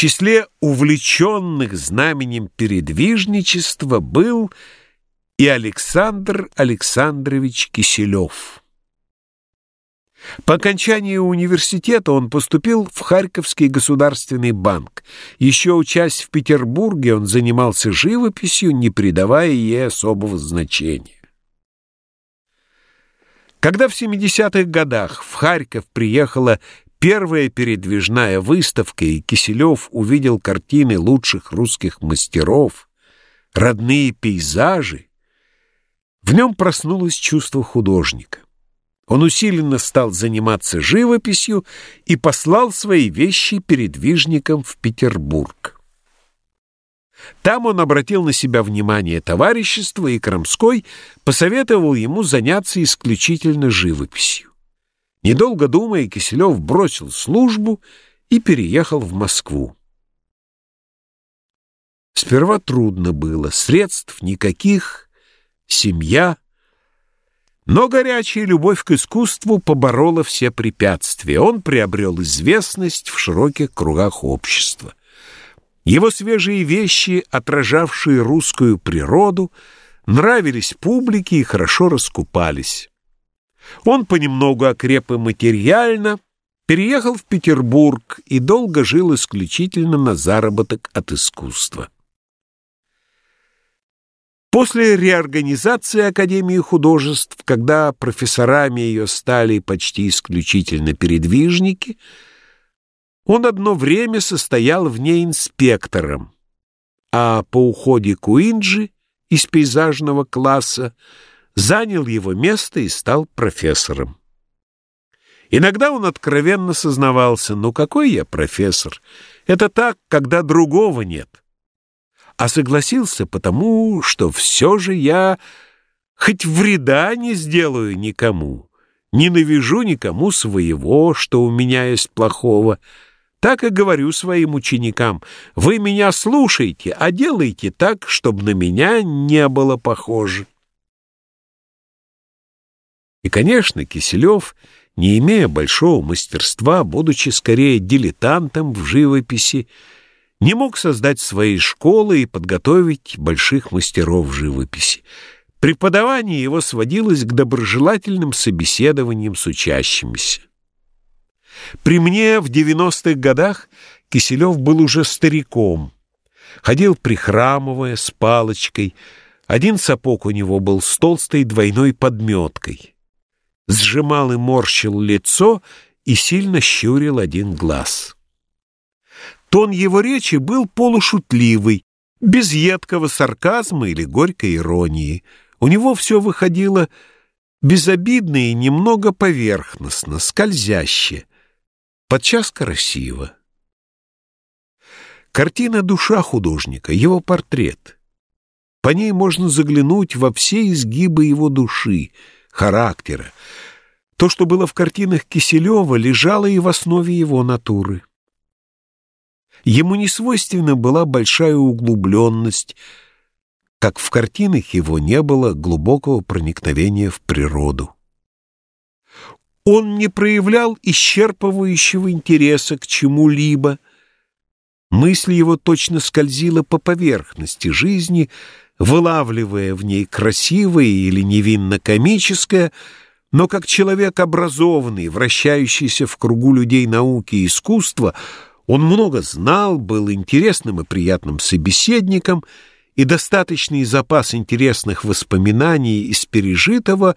числе увлеченных знаменем передвижничества был и Александр Александрович Киселев. По окончании университета он поступил в Харьковский государственный банк. Еще учась в Петербурге, он занимался живописью, не придавая ей особого значения. Когда в 70-х годах в Харьков приехала первая передвижная выставка, и Киселев увидел картины лучших русских мастеров, родные пейзажи, в нем проснулось чувство художника. Он усиленно стал заниматься живописью и послал свои вещи передвижникам в Петербург. Там он обратил на себя внимание товарищества, и Крамской посоветовал ему заняться исключительно живописью. Недолго думая, Киселев бросил службу и переехал в Москву. Сперва трудно было, средств никаких, семья — но горячая любовь к искусству поборола все препятствия. Он приобрел известность в широких кругах общества. Его свежие вещи, отражавшие русскую природу, нравились публике и хорошо раскупались. Он понемногу окреп и материально, переехал в Петербург и долго жил исключительно на заработок от искусства. После реорганизации Академии художеств, когда профессорами ее стали почти исключительно передвижники, он одно время состоял в ней инспектором, а по уходе Куинджи из пейзажного класса занял его место и стал профессором. Иногда он откровенно сознавался, ну какой я профессор? Это так, когда другого нет а согласился потому, что все же я хоть вреда не сделаю никому, не навяжу никому своего, что у меня есть плохого. Так и говорю своим ученикам, вы меня слушайте, а делайте так, чтобы на меня не было похоже. И, конечно, Киселев, не имея большого мастерства, будучи скорее дилетантом в живописи, не мог создать своей школы и подготовить больших мастеров живописи. Преподавание его сводилось к доброжелательным собеседованиям с учащимися. При мне в 90-х годах Киселев был уже стариком. Ходил прихрамывая, с палочкой. Один сапог у него был с толстой двойной подметкой. Сжимал и морщил лицо и сильно щурил один глаз. Тон его речи был полушутливый, без едкого сарказма или горькой иронии. У него все выходило безобидно и немного поверхностно, скользяще, подчас красиво. Картина «Душа художника», его портрет. По ней можно заглянуть во все изгибы его души, характера. То, что было в картинах Киселева, лежало и в основе его натуры. Ему не свойственна была большая углубленность, как в картинах его не было глубокого проникновения в природу. Он не проявлял исчерпывающего интереса к чему-либо. Мысль его точно скользила по поверхности жизни, вылавливая в ней красивое или невинно-комическое, но как человек образованный, вращающийся в кругу людей науки и искусства — он много знал, был интересным и приятным собеседником, и достаточный запас интересных воспоминаний из пережитого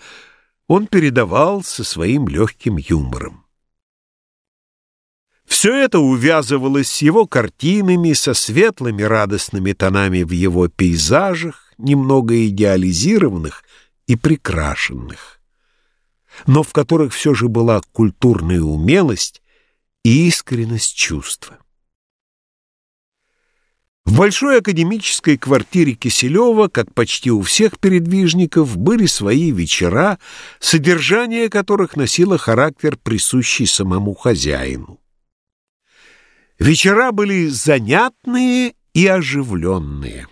он передавал со своим легким юмором. Все это увязывалось с его картинами, со светлыми радостными тонами в его пейзажах, немного идеализированных и прикрашенных, но в которых все же была культурная умелость и искренность чувства. В большой академической квартире Киселева, как почти у всех передвижников, были свои вечера, содержание которых носило характер, присущий самому хозяину. Вечера были занятные и оживленные.